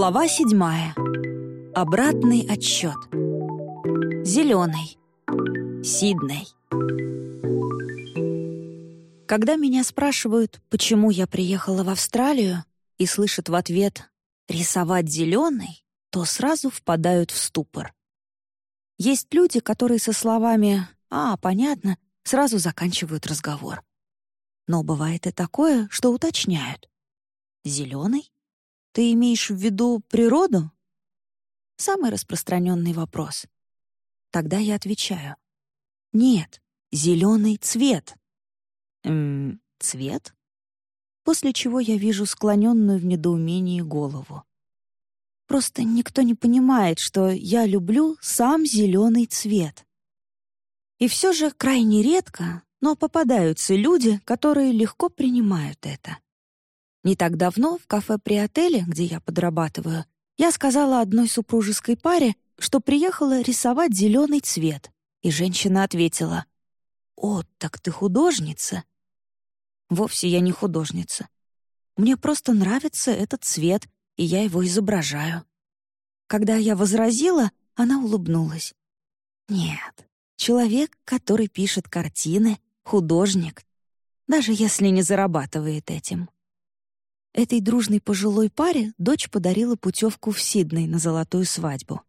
Глава седьмая. Обратный отсчет. Зеленый. Сидней. Когда меня спрашивают, почему я приехала в Австралию, и слышат в ответ «рисовать зеленый», то сразу впадают в ступор. Есть люди, которые со словами «а, понятно», сразу заканчивают разговор. Но бывает и такое, что уточняют. «Зеленый? Ты имеешь в виду природу? Самый распространенный вопрос. Тогда я отвечаю. Нет, зеленый цвет. Эм, цвет? После чего я вижу склоненную в недоумении голову. Просто никто не понимает, что я люблю сам зеленый цвет. И все же крайне редко, но попадаются люди, которые легко принимают это. Не так давно в кафе при отеле, где я подрабатываю, я сказала одной супружеской паре, что приехала рисовать зеленый цвет, и женщина ответила, «О, так ты художница?» Вовсе я не художница. Мне просто нравится этот цвет, и я его изображаю. Когда я возразила, она улыбнулась. Нет, человек, который пишет картины, художник, даже если не зарабатывает этим. Этой дружной пожилой паре дочь подарила путевку в Сидней на золотую свадьбу.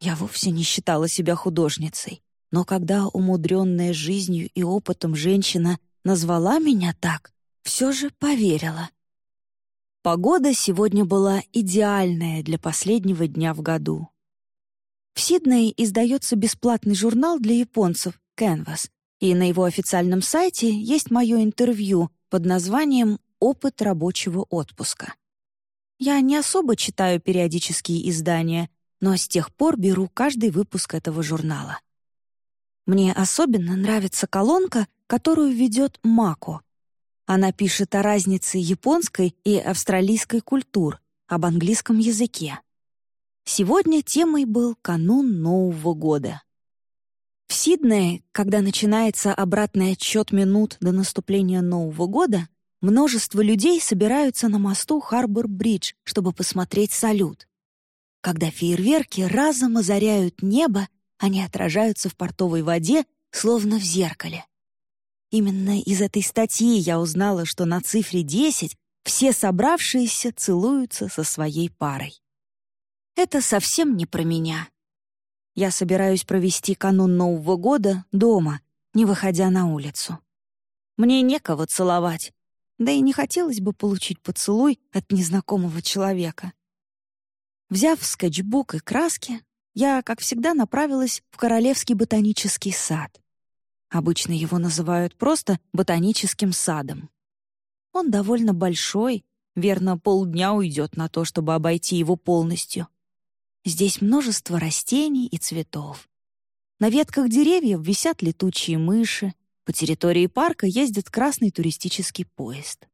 Я вовсе не считала себя художницей, но когда умудренная жизнью и опытом женщина назвала меня так, все же поверила. Погода сегодня была идеальная для последнего дня в году. В Сиднее издается бесплатный журнал для японцев «Canvas», и на его официальном сайте есть мое интервью под названием опыт рабочего отпуска. Я не особо читаю периодические издания, но с тех пор беру каждый выпуск этого журнала. Мне особенно нравится колонка, которую ведет Мако. Она пишет о разнице японской и австралийской культур, об английском языке. Сегодня темой был канун Нового года. В Сиднее, когда начинается обратный отсчет минут до наступления Нового года, Множество людей собираются на мосту Харбор-Бридж, чтобы посмотреть салют. Когда фейерверки разом озаряют небо, они отражаются в портовой воде, словно в зеркале. Именно из этой статьи я узнала, что на цифре 10 все собравшиеся целуются со своей парой. Это совсем не про меня. Я собираюсь провести канун Нового года дома, не выходя на улицу. Мне некого целовать, да и не хотелось бы получить поцелуй от незнакомого человека. Взяв скетчбук и краски, я, как всегда, направилась в Королевский ботанический сад. Обычно его называют просто ботаническим садом. Он довольно большой, верно, полдня уйдет на то, чтобы обойти его полностью. Здесь множество растений и цветов. На ветках деревьев висят летучие мыши, по территории парка ездит красный туристический поезд.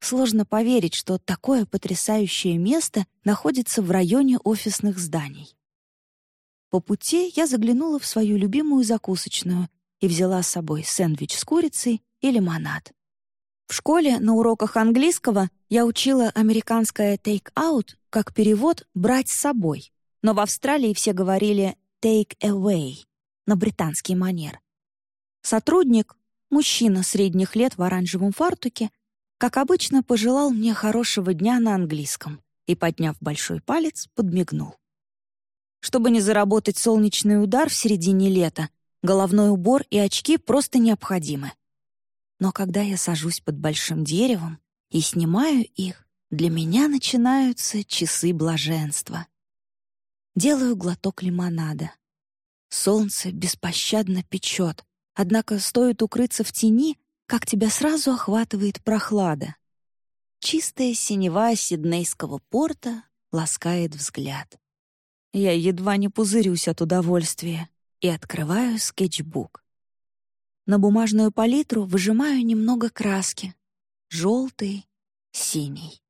Сложно поверить, что такое потрясающее место находится в районе офисных зданий. По пути я заглянула в свою любимую закусочную и взяла с собой сэндвич с курицей и лимонад. В школе на уроках английского я учила американское take out как перевод «брать с собой», но в Австралии все говорили take away на британский манер. Сотрудник, мужчина средних лет в оранжевом фартуке, как обычно, пожелал мне хорошего дня на английском и, подняв большой палец, подмигнул. Чтобы не заработать солнечный удар в середине лета, головной убор и очки просто необходимы. Но когда я сажусь под большим деревом и снимаю их, для меня начинаются часы блаженства. Делаю глоток лимонада. Солнце беспощадно печет, Однако стоит укрыться в тени, как тебя сразу охватывает прохлада. Чистая синева Сиднейского порта ласкает взгляд. Я едва не пузырюсь от удовольствия и открываю скетчбук. На бумажную палитру выжимаю немного краски. Желтый, синий.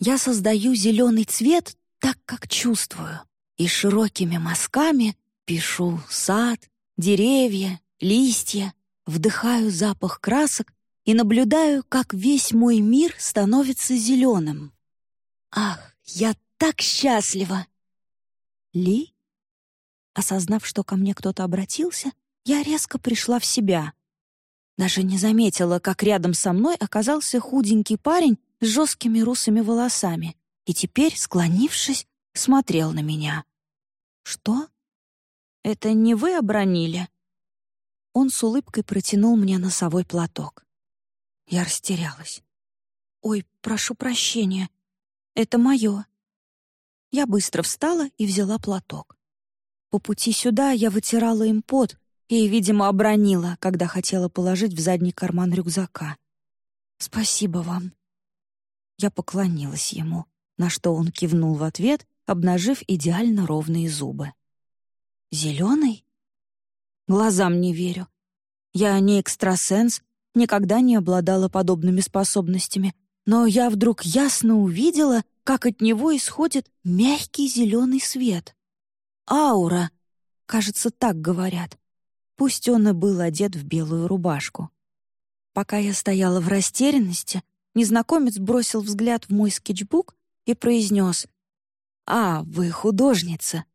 Я создаю зеленый цвет так, как чувствую, и широкими мазками пишу сад, деревья, листья, вдыхаю запах красок и наблюдаю, как весь мой мир становится зеленым. Ах, я так счастлива!» «Ли?» Осознав, что ко мне кто-то обратился, я резко пришла в себя. Даже не заметила, как рядом со мной оказался худенький парень с жесткими русыми волосами и теперь, склонившись, смотрел на меня. «Что? Это не вы обронили?» Он с улыбкой протянул мне носовой платок. Я растерялась. «Ой, прошу прощения. Это мое». Я быстро встала и взяла платок. По пути сюда я вытирала им пот и, видимо, обронила, когда хотела положить в задний карман рюкзака. «Спасибо вам». Я поклонилась ему, на что он кивнул в ответ, обнажив идеально ровные зубы. «Зеленый?» Глазам не верю. Я не экстрасенс, никогда не обладала подобными способностями, но я вдруг ясно увидела, как от него исходит мягкий зеленый свет. Аура, кажется, так говорят. Пусть он и был одет в белую рубашку. Пока я стояла в растерянности, незнакомец бросил взгляд в мой скетчбук и произнес «А, вы художница».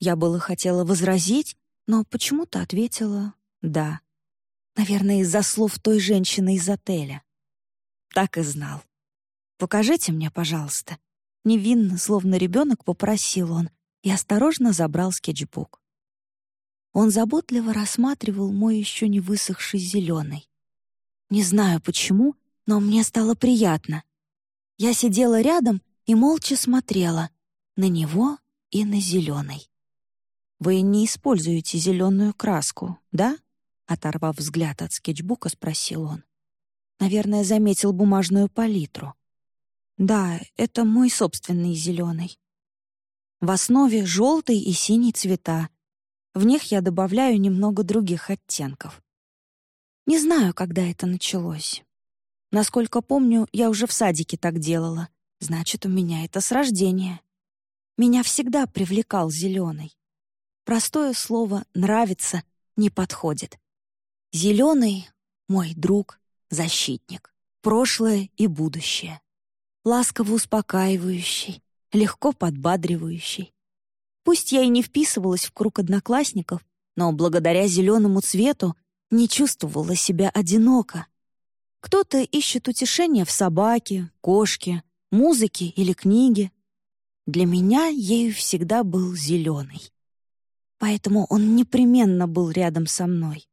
Я было хотела возразить, но почему-то ответила «да». Наверное, из-за слов той женщины из отеля. Так и знал. «Покажите мне, пожалуйста». Невинно, словно ребенок, попросил он и осторожно забрал скетчбук. Он заботливо рассматривал мой еще не высохший зеленый. Не знаю почему, но мне стало приятно. Я сидела рядом и молча смотрела на него и на зеленый. «Вы не используете зеленую краску, да?» Оторвав взгляд от скетчбука, спросил он. Наверное, заметил бумажную палитру. Да, это мой собственный зеленый. В основе желтый и синий цвета. В них я добавляю немного других оттенков. Не знаю, когда это началось. Насколько помню, я уже в садике так делала. Значит, у меня это с рождения. Меня всегда привлекал зеленый. Простое слово «нравится» не подходит. Зеленый — мой друг, защитник, прошлое и будущее. Ласково успокаивающий, легко подбадривающий. Пусть я и не вписывалась в круг одноклассников, но благодаря зеленому цвету не чувствовала себя одиноко. Кто-то ищет утешение в собаке, кошке, музыке или книге. Для меня ею всегда был зеленый. Поэтому он непременно был рядом со мной.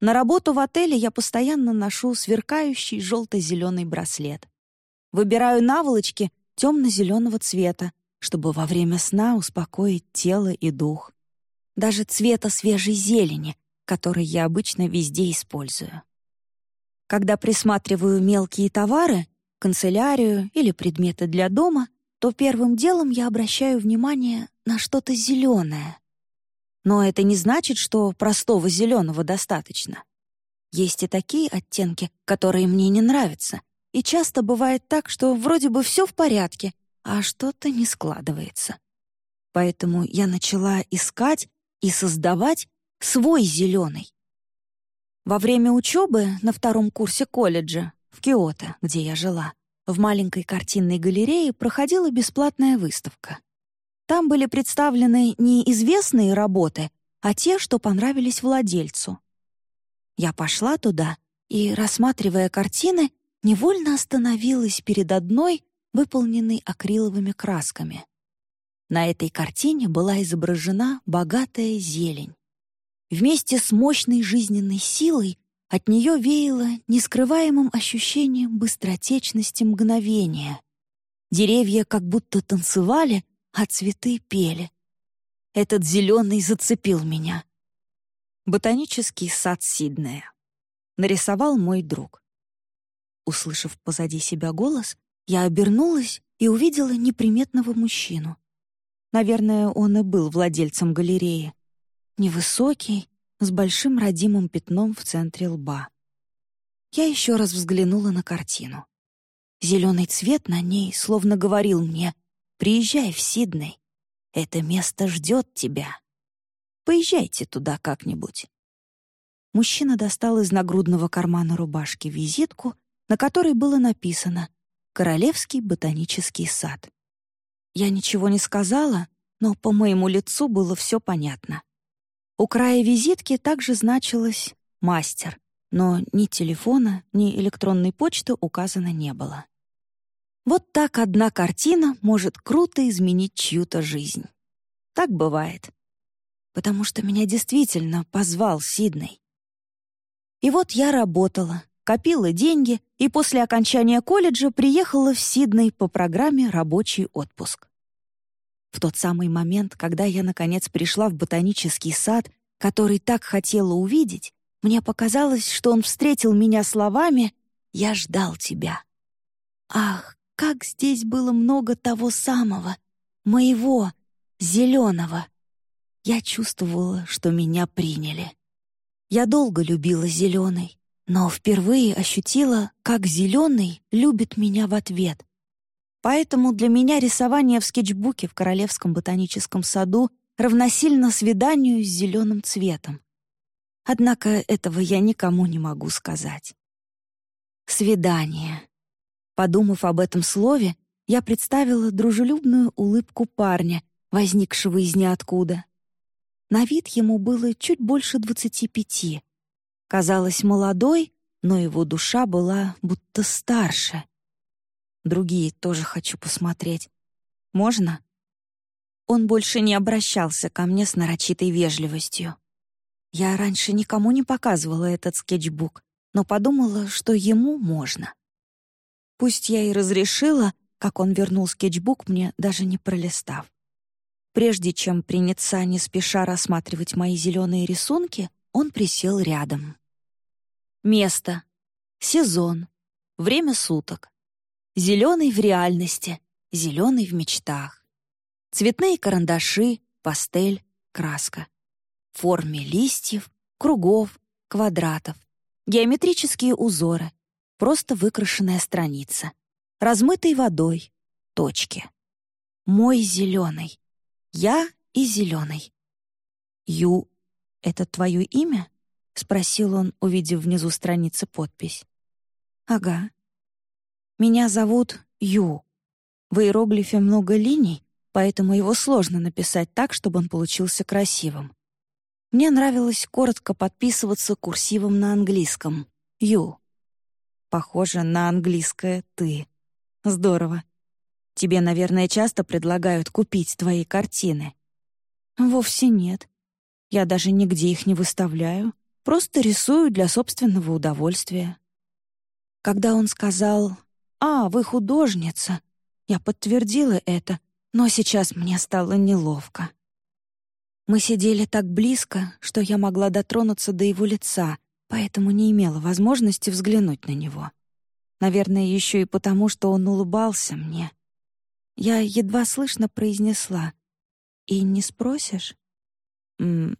На работу в отеле я постоянно ношу сверкающий желто-зеленый браслет. Выбираю наволочки темно-зеленого цвета, чтобы во время сна успокоить тело и дух. Даже цвета свежей зелени, который я обычно везде использую. Когда присматриваю мелкие товары, канцелярию или предметы для дома, то первым делом я обращаю внимание на что-то зеленое. Но это не значит, что простого зеленого достаточно. Есть и такие оттенки, которые мне не нравятся. И часто бывает так, что вроде бы все в порядке, а что-то не складывается. Поэтому я начала искать и создавать свой зеленый. Во время учебы на втором курсе колледжа в Киото, где я жила, в маленькой картинной галерее проходила бесплатная выставка. Там были представлены не известные работы, а те, что понравились владельцу. Я пошла туда и, рассматривая картины, невольно остановилась перед одной, выполненной акриловыми красками. На этой картине была изображена богатая зелень. Вместе с мощной жизненной силой от нее веяло нескрываемым ощущением быстротечности мгновения. Деревья как будто танцевали, а цветы пели. Этот зеленый зацепил меня. Ботанический сад Сиднея. Нарисовал мой друг. Услышав позади себя голос, я обернулась и увидела неприметного мужчину. Наверное, он и был владельцем галереи. Невысокий, с большим родимым пятном в центре лба. Я еще раз взглянула на картину. Зеленый цвет на ней словно говорил мне Приезжай в Сидней. Это место ждет тебя. Поезжайте туда как-нибудь». Мужчина достал из нагрудного кармана рубашки визитку, на которой было написано «Королевский ботанический сад». Я ничего не сказала, но по моему лицу было все понятно. У края визитки также значилось «мастер», но ни телефона, ни электронной почты указано не было. Вот так одна картина может круто изменить чью-то жизнь. Так бывает. Потому что меня действительно позвал Сидней. И вот я работала, копила деньги и после окончания колледжа приехала в Сидней по программе «Рабочий отпуск». В тот самый момент, когда я, наконец, пришла в ботанический сад, который так хотела увидеть, мне показалось, что он встретил меня словами «Я ждал тебя». Ах, как здесь было много того самого, моего, зеленого. Я чувствовала, что меня приняли. Я долго любила зеленый, но впервые ощутила, как зеленый любит меня в ответ. Поэтому для меня рисование в скетчбуке в Королевском ботаническом саду равносильно свиданию с зеленым цветом. Однако этого я никому не могу сказать. Свидание. Подумав об этом слове, я представила дружелюбную улыбку парня, возникшего из ниоткуда. На вид ему было чуть больше двадцати пяти. Казалось молодой, но его душа была будто старше. Другие тоже хочу посмотреть. Можно? Он больше не обращался ко мне с нарочитой вежливостью. Я раньше никому не показывала этот скетчбук, но подумала, что ему можно. Пусть я и разрешила, как он вернул скетчбук мне, даже не пролистав. Прежде чем приняться не спеша рассматривать мои зеленые рисунки, он присел рядом. Место. Сезон. Время суток. Зеленый в реальности, зеленый в мечтах. Цветные карандаши, пастель, краска в форме листьев, кругов, квадратов, геометрические узоры, просто выкрашенная страница, размытой водой, точки. Мой зеленый. Я и зеленый. Ю — это твое имя? — спросил он, увидев внизу страницы подпись. «Ага. Меня зовут Ю. В иероглифе много линий, поэтому его сложно написать так, чтобы он получился красивым. Мне нравилось коротко подписываться курсивом на английском. «Ю». Похоже на английское «ты». Здорово. Тебе, наверное, часто предлагают купить твои картины. Вовсе нет. Я даже нигде их не выставляю. Просто рисую для собственного удовольствия. Когда он сказал «А, вы художница», я подтвердила это, но сейчас мне стало неловко. Мы сидели так близко, что я могла дотронуться до его лица, поэтому не имела возможности взглянуть на него. Наверное, еще и потому, что он улыбался мне. Я едва слышно произнесла. «И не спросишь?» «М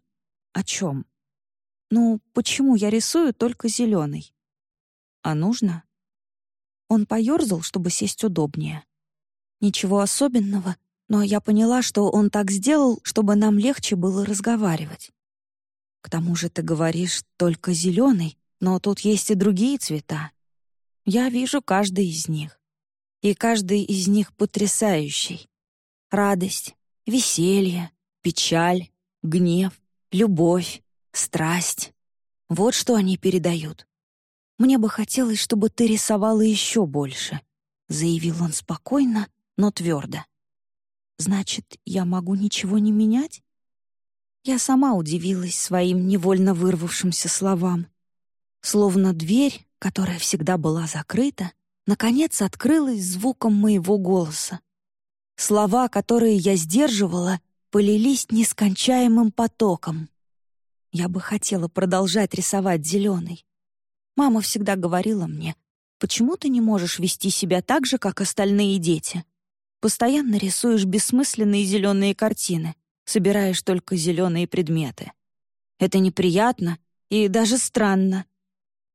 о чем?» «Ну, почему я рисую только зеленый?» «А нужно?» Он поерзал, чтобы сесть удобнее. Ничего особенного, но я поняла, что он так сделал, чтобы нам легче было разговаривать. К тому же ты говоришь только зеленый, но тут есть и другие цвета. Я вижу каждый из них. И каждый из них потрясающий. Радость, веселье, печаль, гнев, любовь, страсть. Вот что они передают. Мне бы хотелось, чтобы ты рисовала еще больше, заявил он спокойно, но твердо. Значит, я могу ничего не менять? Я сама удивилась своим невольно вырвавшимся словам. Словно дверь, которая всегда была закрыта, наконец открылась звуком моего голоса. Слова, которые я сдерживала, полились нескончаемым потоком. Я бы хотела продолжать рисовать зеленый. Мама всегда говорила мне, почему ты не можешь вести себя так же, как остальные дети? Постоянно рисуешь бессмысленные зеленые картины, собираешь только зеленые предметы. Это неприятно и даже странно.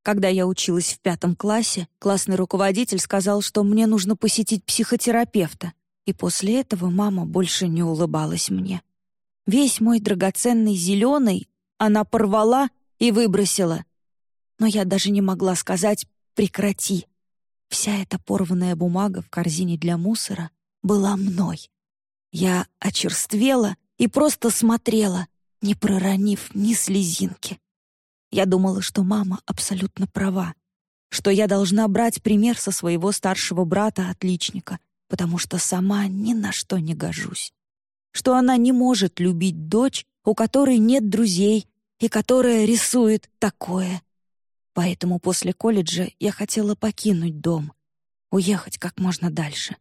Когда я училась в пятом классе, классный руководитель сказал, что мне нужно посетить психотерапевта, и после этого мама больше не улыбалась мне. Весь мой драгоценный зеленый она порвала и выбросила. Но я даже не могла сказать «прекрати». Вся эта порванная бумага в корзине для мусора была мной, Я очерствела и просто смотрела, не проронив ни слезинки. Я думала, что мама абсолютно права, что я должна брать пример со своего старшего брата-отличника, потому что сама ни на что не гожусь. Что она не может любить дочь, у которой нет друзей и которая рисует такое. Поэтому после колледжа я хотела покинуть дом, уехать как можно дальше.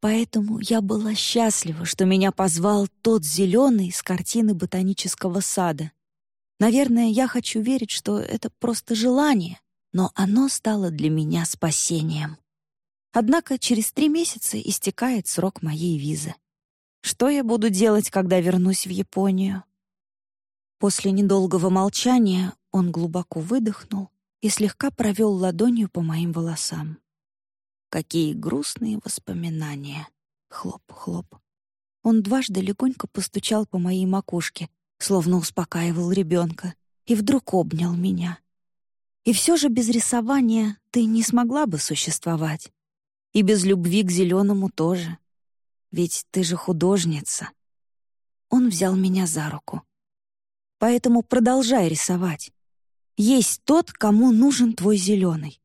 Поэтому я была счастлива, что меня позвал тот зеленый с картины ботанического сада. Наверное, я хочу верить, что это просто желание, но оно стало для меня спасением. Однако через три месяца истекает срок моей визы. Что я буду делать, когда вернусь в Японию? После недолгого молчания он глубоко выдохнул и слегка провел ладонью по моим волосам. Какие грустные воспоминания. Хлоп-хлоп. Он дважды легонько постучал по моей макушке, словно успокаивал ребенка, и вдруг обнял меня. И все же без рисования ты не смогла бы существовать. И без любви к зеленому тоже. Ведь ты же художница. Он взял меня за руку. Поэтому продолжай рисовать. Есть тот, кому нужен твой зеленый.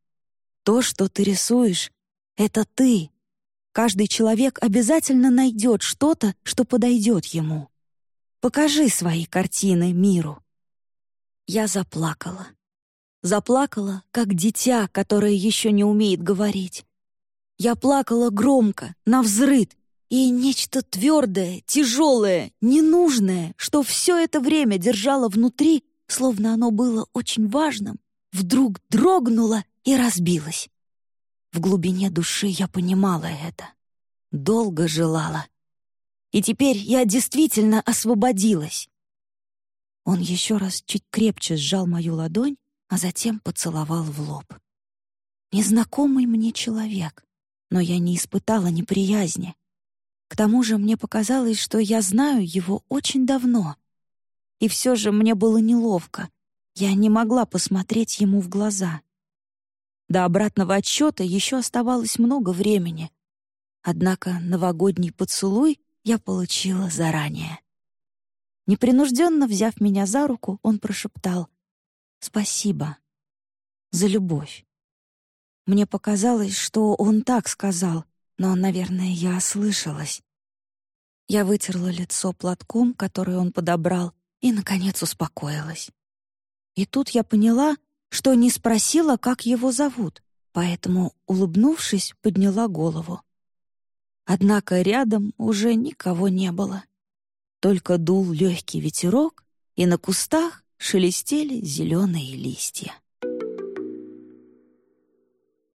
То, что ты рисуешь, это ты. Каждый человек обязательно найдет что-то, что подойдет ему. Покажи свои картины миру. Я заплакала. Заплакала, как дитя, которое еще не умеет говорить. Я плакала громко, на взрыд, и нечто твердое, тяжелое, ненужное, что все это время держало внутри, словно оно было очень важным, вдруг дрогнуло и разбилось. В глубине души я понимала это. Долго желала. И теперь я действительно освободилась. Он еще раз чуть крепче сжал мою ладонь, а затем поцеловал в лоб. Незнакомый мне человек, но я не испытала неприязни. К тому же мне показалось, что я знаю его очень давно. И все же мне было неловко. Я не могла посмотреть ему в глаза — до обратного отсчета еще оставалось много времени. Однако новогодний поцелуй я получила заранее. Непринужденно взяв меня за руку, он прошептал «Спасибо за любовь». Мне показалось, что он так сказал, но, наверное, я ослышалась. Я вытерла лицо платком, который он подобрал, и, наконец, успокоилась. И тут я поняла, что не спросила, как его зовут, поэтому, улыбнувшись, подняла голову. Однако рядом уже никого не было. Только дул легкий ветерок, и на кустах шелестели зеленые листья.